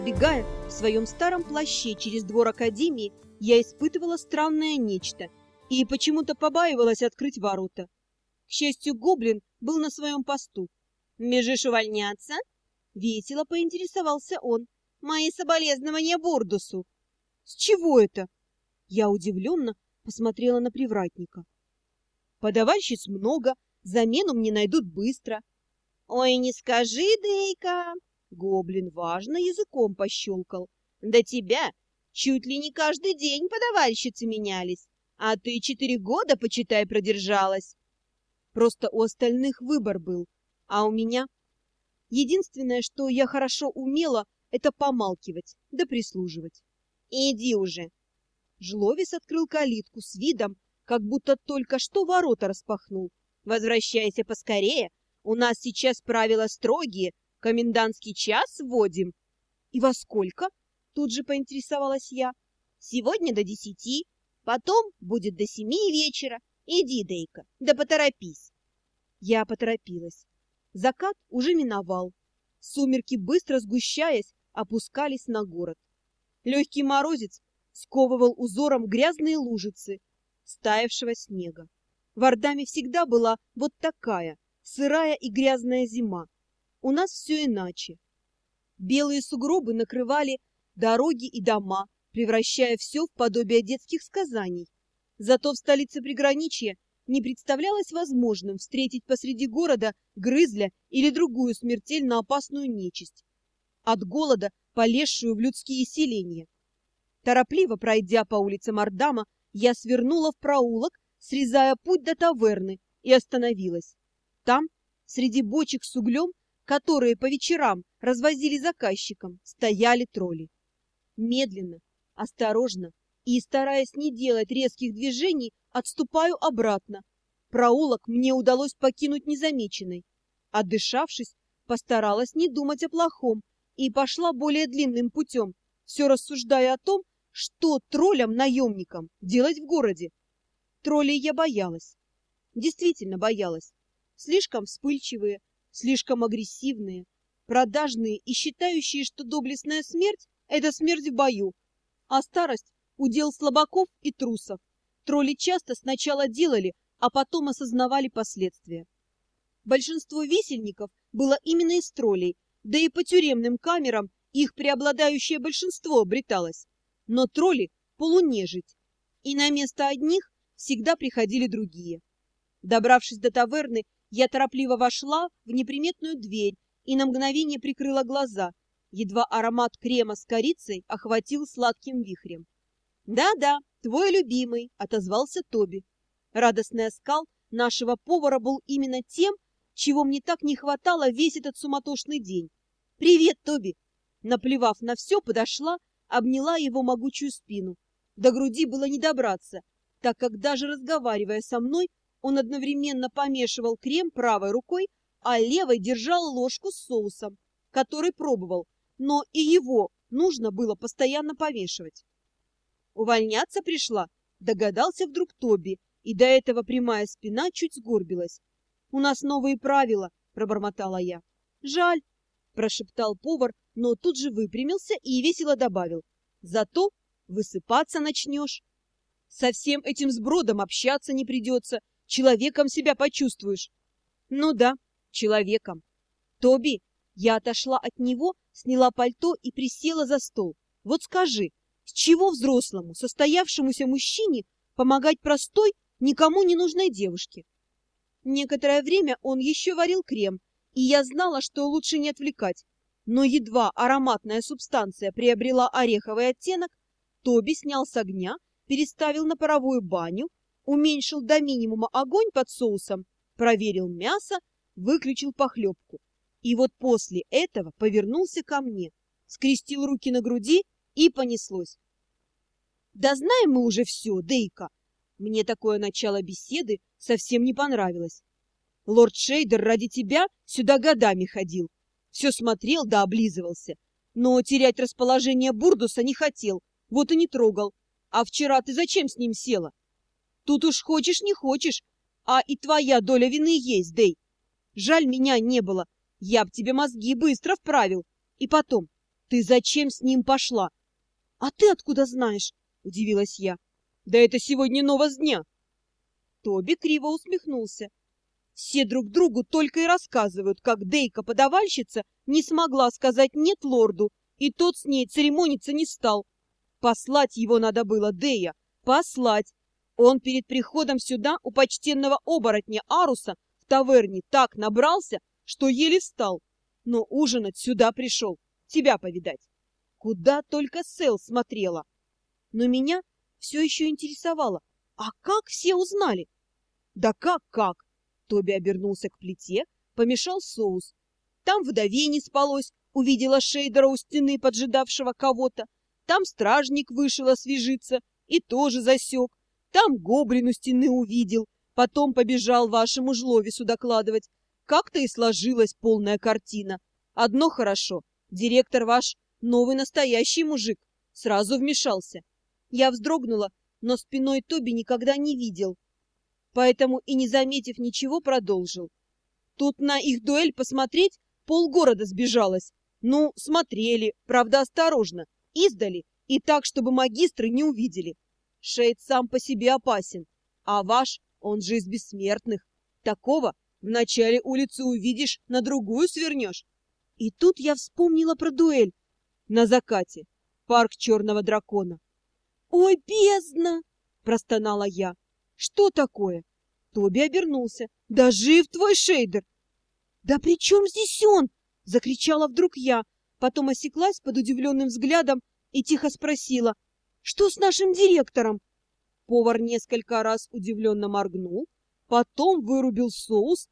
Пробегая в своем старом плаще через двор Академии, я испытывала странное нечто и почему-то побаивалась открыть ворота. К счастью, гоблин был на своем посту. «Бежишь увольняться?» Весело поинтересовался он. «Мои соболезнования Бурдусу!» «С чего это?» Я удивленно посмотрела на привратника. «Подавальщиц много, замену мне найдут быстро». «Ой, не скажи, Дейка!» Гоблин важно языком пощелкал. «До тебя чуть ли не каждый день подавальщицы менялись, а ты четыре года, почитай, продержалась». Просто у остальных выбор был, а у меня... Единственное, что я хорошо умела, это помалкивать да прислуживать. «Иди уже!» Жловис открыл калитку с видом, как будто только что ворота распахнул. «Возвращайся поскорее, у нас сейчас правила строгие, комендантский час вводим». «И во сколько?» — тут же поинтересовалась я. «Сегодня до десяти, потом будет до семи вечера. Иди, Дейка, да поторопись». Я поторопилась. Закат уже миновал. Сумерки, быстро сгущаясь, опускались на город. Легкий морозец сковывал узором грязные лужицы стаявшего снега. В Ордаме всегда была вот такая сырая и грязная зима. У нас все иначе. Белые сугробы накрывали дороги и дома, превращая все в подобие детских сказаний. Зато в столице приграничья не представлялось возможным встретить посреди города грызля или другую смертельно опасную нечисть, от голода полезшую в людские селения. Торопливо пройдя по улице Мардама, я свернула в проулок, срезая путь до таверны, и остановилась. Там, среди бочек с углем, которые по вечерам развозили заказчикам, стояли тролли. Медленно, осторожно и, стараясь не делать резких движений, отступаю обратно. Проулок мне удалось покинуть незамеченной. Отдышавшись, постаралась не думать о плохом и пошла более длинным путем, все рассуждая о том, что троллям-наемникам делать в городе. Троллей я боялась. Действительно боялась. Слишком вспыльчивые, слишком агрессивные, продажные и считающие, что доблестная смерть — это смерть в бою, а старость — удел слабаков и трусов. Тролли часто сначала делали, а потом осознавали последствия. Большинство висельников было именно из троллей, да и по тюремным камерам их преобладающее большинство обреталось. Но тролли — полунежить, и на место одних всегда приходили другие. Добравшись до таверны, я торопливо вошла в неприметную дверь и на мгновение прикрыла глаза. Едва аромат крема с корицей охватил сладким вихрем. «Да-да, твой любимый», — отозвался Тоби. Радостный оскал нашего повара был именно тем, чего мне так не хватало весь этот суматошный день. «Привет, Тоби!» Наплевав на все, подошла, обняла его могучую спину. До груди было не добраться, так как даже разговаривая со мной, он одновременно помешивал крем правой рукой, а левой держал ложку с соусом, который пробовал, но и его нужно было постоянно помешивать. Увольняться пришла, догадался вдруг Тоби, и до этого прямая спина чуть сгорбилась. «У нас новые правила», — пробормотала я. «Жаль», — прошептал повар, но тут же выпрямился и весело добавил. «Зато высыпаться начнешь. Со всем этим сбродом общаться не придется, человеком себя почувствуешь». «Ну да, человеком». «Тоби!» Я отошла от него, сняла пальто и присела за стол. «Вот скажи, с чего взрослому, состоявшемуся мужчине помогать простой, никому не нужной девушке?» Некоторое время он еще варил крем, и я знала, что лучше не отвлекать. Но едва ароматная субстанция приобрела ореховый оттенок, Тоби снял с огня, переставил на паровую баню, уменьшил до минимума огонь под соусом, проверил мясо, выключил похлебку. И вот после этого повернулся ко мне, скрестил руки на груди и понеслось. «Да знаем мы уже все, Дейка!» Мне такое начало беседы совсем не понравилось. Лорд Шейдер ради тебя сюда годами ходил. Все смотрел да облизывался. Но терять расположение Бурдуса не хотел, вот и не трогал. А вчера ты зачем с ним села? Тут уж хочешь не хочешь, а и твоя доля вины есть, Дэй. Жаль, меня не было. Я б тебе мозги быстро вправил. И потом, Ты зачем с ним пошла? А ты откуда знаешь? Удивилась я. Да это сегодня новость дня. Тоби криво усмехнулся. Все друг другу только и рассказывают, как Дейка-подавальщица не смогла сказать «нет» лорду, и тот с ней церемониться не стал. Послать его надо было, Дея, послать. Он перед приходом сюда у почтенного оборотня Аруса в таверне так набрался, что еле встал. Но ужинать сюда пришел, тебя повидать. Куда только Сэл смотрела. Но меня все еще интересовало, а как все узнали? Да как-как? Тоби обернулся к плите, помешал соус. Там вдове не спалось, увидела Шейдера у стены, поджидавшего кого-то. Там стражник вышел освежиться и тоже засек. Там гоблин стены увидел, потом побежал вашему жловису докладывать. Как-то и сложилась полная картина. Одно хорошо, директор ваш новый настоящий мужик, сразу вмешался. Я вздрогнула, но спиной Тоби никогда не видел, поэтому и не заметив ничего, продолжил. Тут на их дуэль посмотреть полгорода сбежалось. Ну, смотрели, правда, осторожно, издали, и так, чтобы магистры не увидели. Шейд сам по себе опасен, а ваш, он же из бессмертных. Такого в начале улицы увидишь, на другую свернешь. И тут я вспомнила про дуэль на закате, парк черного дракона. «Ой, бездна!» — простонала я. «Что такое?» Тоби обернулся. «Да жив твой шейдер!» «Да при чем здесь он?» — закричала вдруг я, потом осеклась под удивленным взглядом и тихо спросила. «Что с нашим директором?» Повар несколько раз удивленно моргнул, потом вырубил соус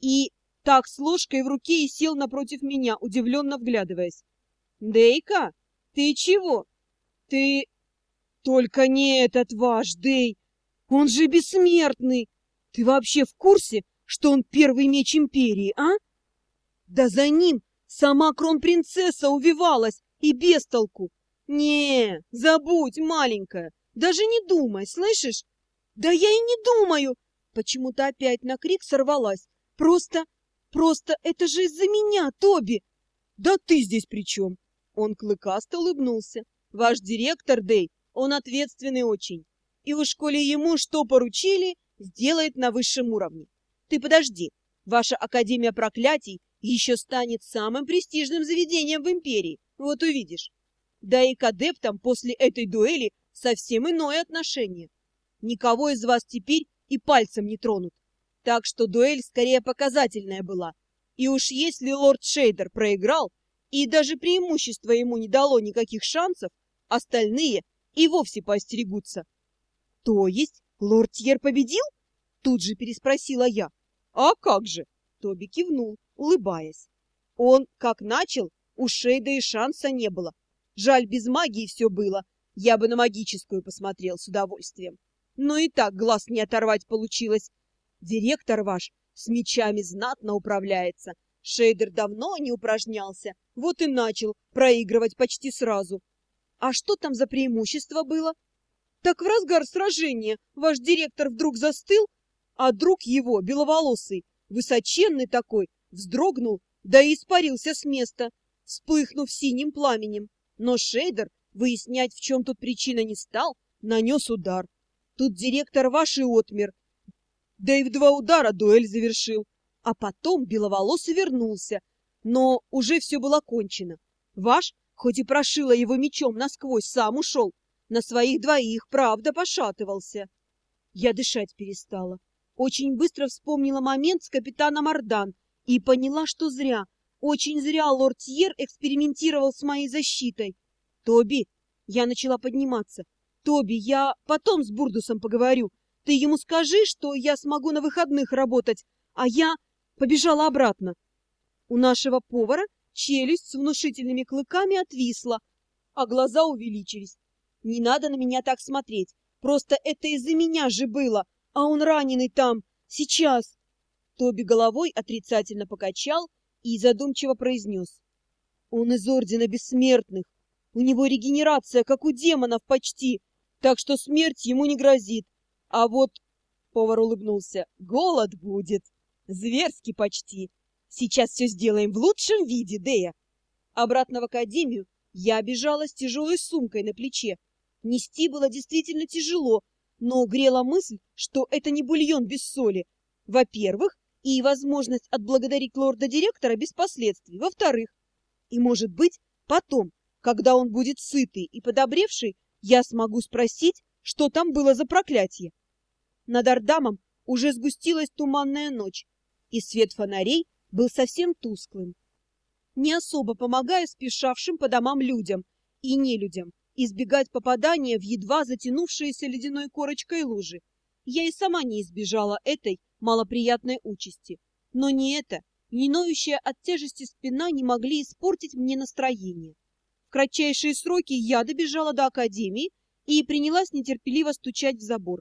и так с ложкой в руке и сел напротив меня, удивленно вглядываясь. «Дейка, ты чего? Ты только не этот ваш Дей! Он же бессмертный! Ты вообще в курсе, что он первый меч Империи, а? Да за ним сама кронпринцесса увивалась и без толку. Не, забудь, маленькая, даже не думай, слышишь? Да я и не думаю! Почему-то опять на крик сорвалась. Просто, просто это же из-за меня, Тоби! Да ты здесь при чем? Он клыкасто улыбнулся. Ваш директор, Дей, он ответственный очень. И в школе ему что поручили, сделает на высшем уровне. Ты подожди, ваша Академия проклятий еще станет самым престижным заведением в Империи, вот увидишь. Да и к адептам после этой дуэли совсем иное отношение. Никого из вас теперь и пальцем не тронут. Так что дуэль скорее показательная была. И уж если лорд Шейдер проиграл, и даже преимущество ему не дало никаких шансов, остальные и вовсе поостерегутся. — То есть лорд Тьер победил? — тут же переспросила я. — А как же? — Тоби кивнул, улыбаясь. Он, как начал, у Шейда и шанса не было. Жаль, без магии все было. Я бы на магическую посмотрел с удовольствием. Но и так глаз не оторвать получилось. Директор ваш с мечами знатно управляется. Шейдер давно не упражнялся, вот и начал проигрывать почти сразу. А что там за преимущество было? Так в разгар сражения ваш директор вдруг застыл, а друг его, беловолосый, высоченный такой, вздрогнул, да и испарился с места, вспыхнув синим пламенем. Но Шейдер выяснять, в чем тут причина не стал, нанес удар. Тут директор ваш и отмер, да и в два удара дуэль завершил. А потом беловолосый вернулся, но уже все было кончено. Ваш хоть и прошила его мечом насквозь, сам ушел. На своих двоих, правда, пошатывался. Я дышать перестала. Очень быстро вспомнила момент с капитаном Ордан и поняла, что зря, очень зря лорд Тьер экспериментировал с моей защитой. Тоби, я начала подниматься. Тоби, я потом с Бурдусом поговорю. Ты ему скажи, что я смогу на выходных работать, а я побежала обратно. У нашего повара Челюсть с внушительными клыками отвисла, а глаза увеличились. Не надо на меня так смотреть. Просто это из-за меня же было, а он раненый там, сейчас. Тоби головой отрицательно покачал и задумчиво произнес. Он из Ордена Бессмертных. У него регенерация, как у демонов почти, так что смерть ему не грозит. А вот, повар улыбнулся, голод будет. Зверски почти. Сейчас все сделаем в лучшем виде, Дея. Обратно в академию я бежала с тяжелой сумкой на плече. Нести было действительно тяжело, но грела мысль, что это не бульон без соли. Во-первых, и возможность отблагодарить лорда-директора без последствий. Во-вторых, и, может быть, потом, когда он будет сытый и подобревший, я смогу спросить, что там было за проклятие. Над Ардамом уже сгустилась туманная ночь, и свет фонарей был совсем тусклым, не особо помогая спешавшим по домам людям и нелюдям избегать попадания в едва затянувшиеся ледяной корочкой лужи. Я и сама не избежала этой малоприятной участи. Но ни это, ни ноющая от тяжести спина не могли испортить мне настроение. В кратчайшие сроки я добежала до академии и принялась нетерпеливо стучать в забор.